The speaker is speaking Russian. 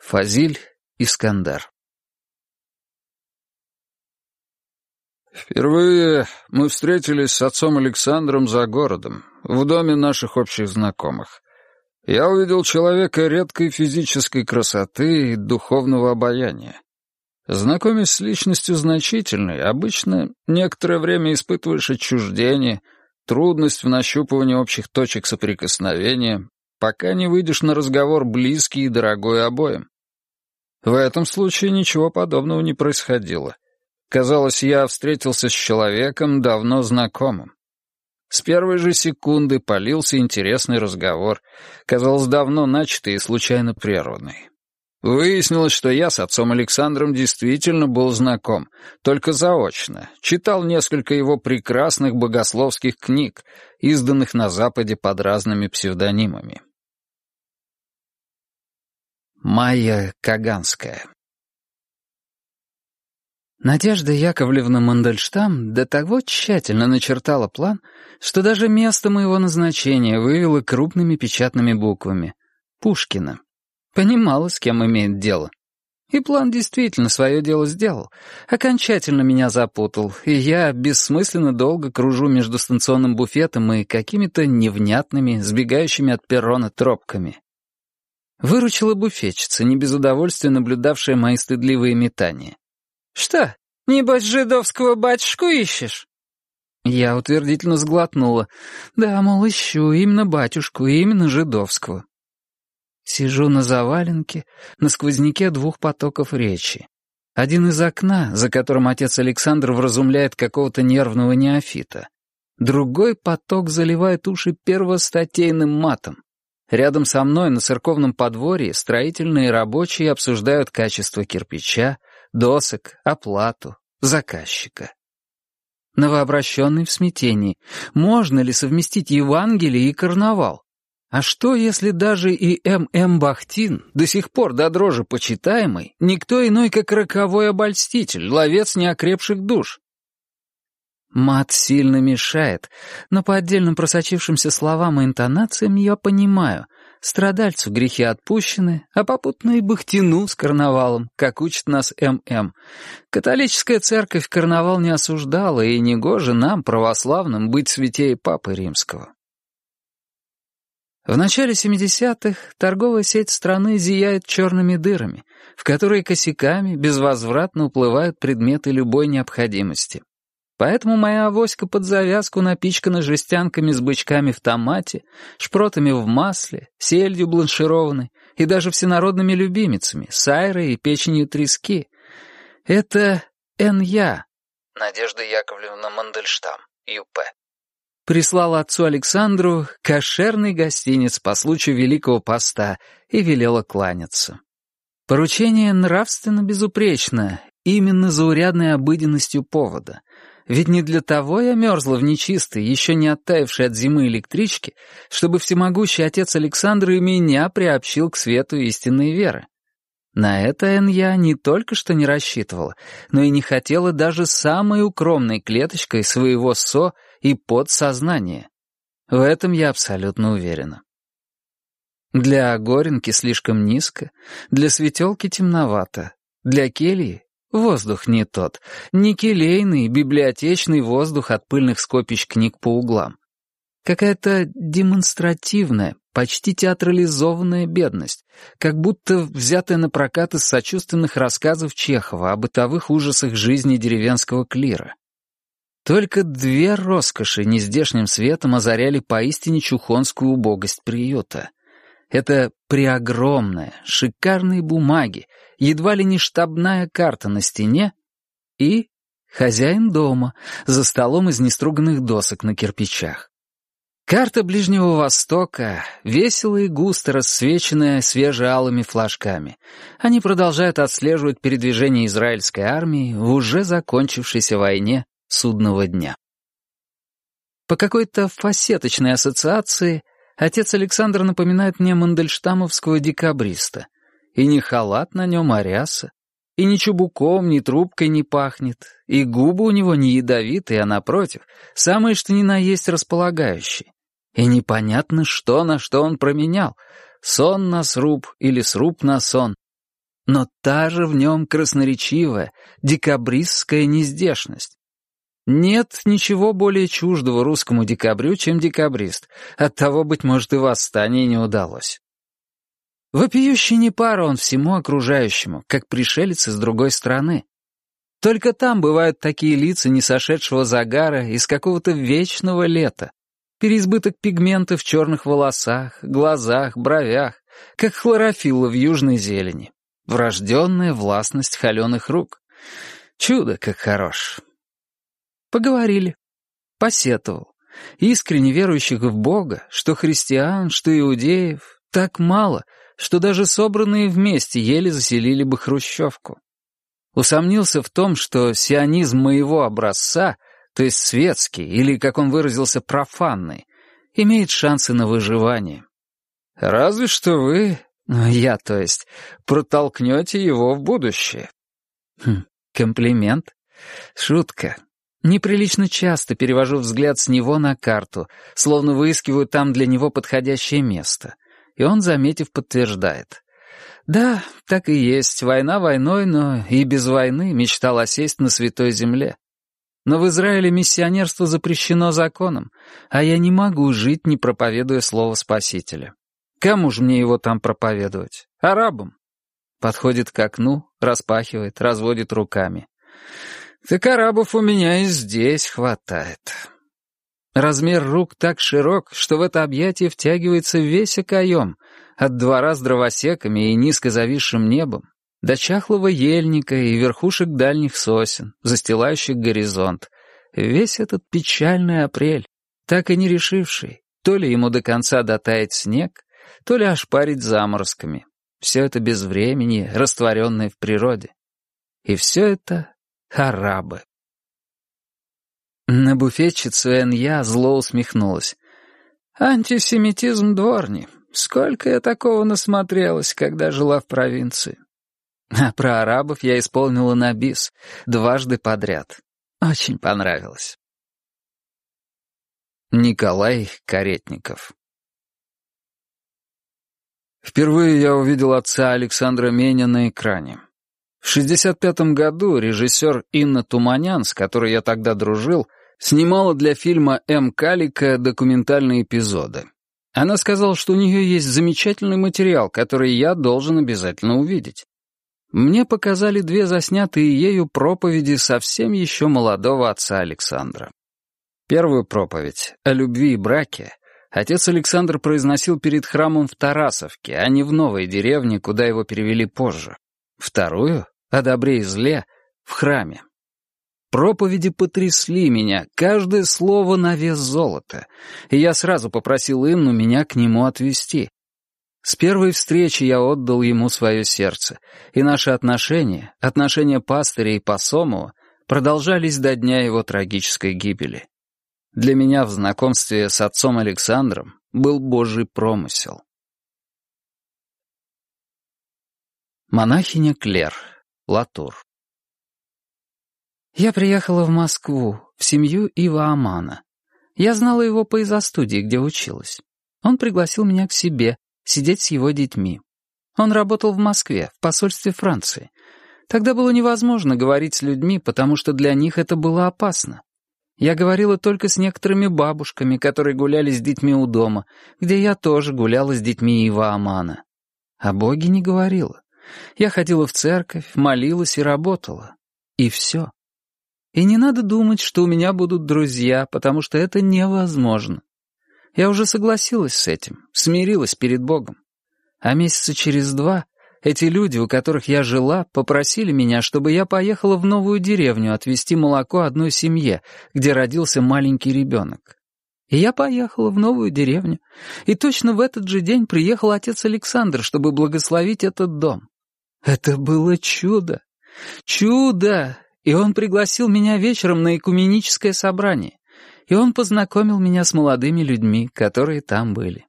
Фазиль Искандар Впервые мы встретились с отцом Александром за городом, в доме наших общих знакомых. Я увидел человека редкой физической красоты и духовного обаяния. Знакомясь с личностью значительной, обычно некоторое время испытываешь отчуждение, трудность в нащупывании общих точек соприкосновения, пока не выйдешь на разговор близкий и дорогой обоим. В этом случае ничего подобного не происходило. Казалось, я встретился с человеком, давно знакомым. С первой же секунды полился интересный разговор, казалось, давно начатый и случайно прерванный. Выяснилось, что я с отцом Александром действительно был знаком, только заочно, читал несколько его прекрасных богословских книг, изданных на Западе под разными псевдонимами. Майя Каганская Надежда Яковлевна Мандельштам до того тщательно начертала план, что даже место моего назначения вывела крупными печатными буквами. Пушкина. Понимала, с кем имеет дело. И план действительно свое дело сделал. Окончательно меня запутал, и я бессмысленно долго кружу между станционным буфетом и какими-то невнятными, сбегающими от перрона тропками. Выручила буфетчица, не без удовольствия наблюдавшая мои стыдливые метания. «Что, небось, жидовского батюшку ищешь?» Я утвердительно сглотнула. «Да, мол, ищу именно батюшку, именно жидовского». Сижу на заваленке, на сквозняке двух потоков речи. Один из окна, за которым отец Александр вразумляет какого-то нервного неофита. Другой поток заливает уши первостатейным матом. Рядом со мной на церковном подворье строительные рабочие обсуждают качество кирпича, досок, оплату, заказчика. Новообращенный в смятении. Можно ли совместить Евангелие и карнавал? А что, если даже и М.М. Бахтин, до сих пор до дрожи почитаемый, никто иной, как роковой обольститель, ловец неокрепших душ? Мат сильно мешает, но по отдельным просочившимся словам и интонациям я понимаю, страдальцу грехи отпущены, а попутно и бахтину с карнавалом, как учит нас М.М. Католическая церковь карнавал не осуждала, и негоже нам, православным, быть святее Папы Римского. В начале 70-х торговая сеть страны зияет черными дырами, в которые косяками безвозвратно уплывают предметы любой необходимости. Поэтому моя авоська под завязку напичкана жестянками с бычками в томате, шпротами в масле, сельдью бланшированной и даже всенародными любимицами, сайрой и печенью трески. Это Н.Я. Надежда Яковлевна Мандельштам, Ю.П. Прислала отцу Александру кошерный гостиниц по случаю Великого Поста и велела кланяться. Поручение нравственно безупречно, именно заурядной обыденностью повода — ведь не для того я мерзла в нечистой, еще не оттаившей от зимы электричке, чтобы всемогущий отец Александр и меня приобщил к свету истинной веры. На это я не только что не рассчитывала, но и не хотела даже самой укромной клеточкой своего со и подсознания. В этом я абсолютно уверена. Для Горенки слишком низко, для светелки темновато, для кельи Воздух не тот, не келейный, библиотечный воздух от пыльных скопищ книг по углам. Какая-то демонстративная, почти театрализованная бедность, как будто взятая на прокат из сочувственных рассказов Чехова о бытовых ужасах жизни деревенского клира. Только две роскоши нездешним светом озаряли поистине чухонскую убогость приюта. Это преогромная, шикарные бумаги, едва ли не штабная карта на стене и хозяин дома за столом из неструганных досок на кирпичах. Карта Ближнего Востока, весело и густо рассвеченная свежеалыми флажками. Они продолжают отслеживать передвижение израильской армии в уже закончившейся войне судного дня. По какой-то фасеточной ассоциации отец Александр напоминает мне мандельштамовского декабриста — и не халат на нем, а ряса. И ни чубуком, ни трубкой не пахнет. И губы у него не ядовитые, а напротив, самые что ни на есть располагающие. И непонятно, что на что он променял. Сон на сруб или сруб на сон. но та же в нем красноречивая, декабристская нездешность. Нет ничего более чуждого русскому декабрю, чем декабрист. Оттого, быть может, и восстание не удалось. Вопиющий не пара он всему окружающему, как пришелец из другой страны. Только там бывают такие лица не сошедшего загара из какого-то вечного лета. Переизбыток пигмента в черных волосах, глазах, бровях, как хлорофилла в южной зелени. Врожденная властность холеных рук. Чудо, как хорош. Поговорили. Посетовал. Искренне верующих в Бога, что христиан, что иудеев, так мало, что даже собранные вместе еле заселили бы хрущевку. Усомнился в том, что сионизм моего образца, то есть светский, или, как он выразился, профанный, имеет шансы на выживание. Разве что вы, ну, я, то есть, протолкнете его в будущее. Хм, комплимент? Шутка. Неприлично часто перевожу взгляд с него на карту, словно выискиваю там для него подходящее место. И он, заметив, подтверждает. Да, так и есть, война войной, но и без войны мечтал осесть на Святой Земле. Но в Израиле миссионерство запрещено законом, а я не могу жить, не проповедуя слово Спасителя. Кому же мне его там проповедовать? Арабам. Подходит к окну, распахивает, разводит руками. Так арабов у меня и здесь хватает. Размер рук так широк, что в это объятие втягивается весь окоем, от двора с дровосеками и низко зависшим небом до чахлого ельника и верхушек дальних сосен, застилающих горизонт. Весь этот печальный апрель, так и не решивший, то ли ему до конца дотает снег, то ли ошпарить заморозками. Все это без времени, растворенное в природе. И все это арабы. На буфетчицу Энья зло усмехнулась. «Антисемитизм дворни. Сколько я такого насмотрелась, когда жила в провинции. А про арабов я исполнила на бис, дважды подряд. Очень понравилось». Николай Каретников Впервые я увидел отца Александра Меня на экране. В 65-м году режиссер Инна Туманян, с которой я тогда дружил, снимала для фильма «М. Калика» документальные эпизоды. Она сказала, что у нее есть замечательный материал, который я должен обязательно увидеть. Мне показали две заснятые ею проповеди совсем еще молодого отца Александра. Первую проповедь о любви и браке отец Александр произносил перед храмом в Тарасовке, а не в новой деревне, куда его перевели позже. Вторую — о добре и зле — в храме. Проповеди потрясли меня, каждое слово на вес золота, и я сразу попросил Инну меня к нему отвезти. С первой встречи я отдал ему свое сердце, и наши отношения, отношения пастыря и посомова, продолжались до дня его трагической гибели. Для меня в знакомстве с отцом Александром был Божий промысел. Монахиня Клер, Латур я приехала в Москву, в семью Ива Амана. Я знала его по изо-студии, где училась. Он пригласил меня к себе, сидеть с его детьми. Он работал в Москве, в посольстве Франции. Тогда было невозможно говорить с людьми, потому что для них это было опасно. Я говорила только с некоторыми бабушками, которые гуляли с детьми у дома, где я тоже гуляла с детьми Ива Амана. О Боге не говорила. Я ходила в церковь, молилась и работала. И все. И не надо думать, что у меня будут друзья, потому что это невозможно. Я уже согласилась с этим, смирилась перед Богом. А месяца через два эти люди, у которых я жила, попросили меня, чтобы я поехала в новую деревню отвезти молоко одной семье, где родился маленький ребенок. И я поехала в новую деревню. И точно в этот же день приехал отец Александр, чтобы благословить этот дом. Это было чудо. Чудо! И он пригласил меня вечером на экуменическое собрание. И он познакомил меня с молодыми людьми, которые там были.